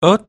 ớt.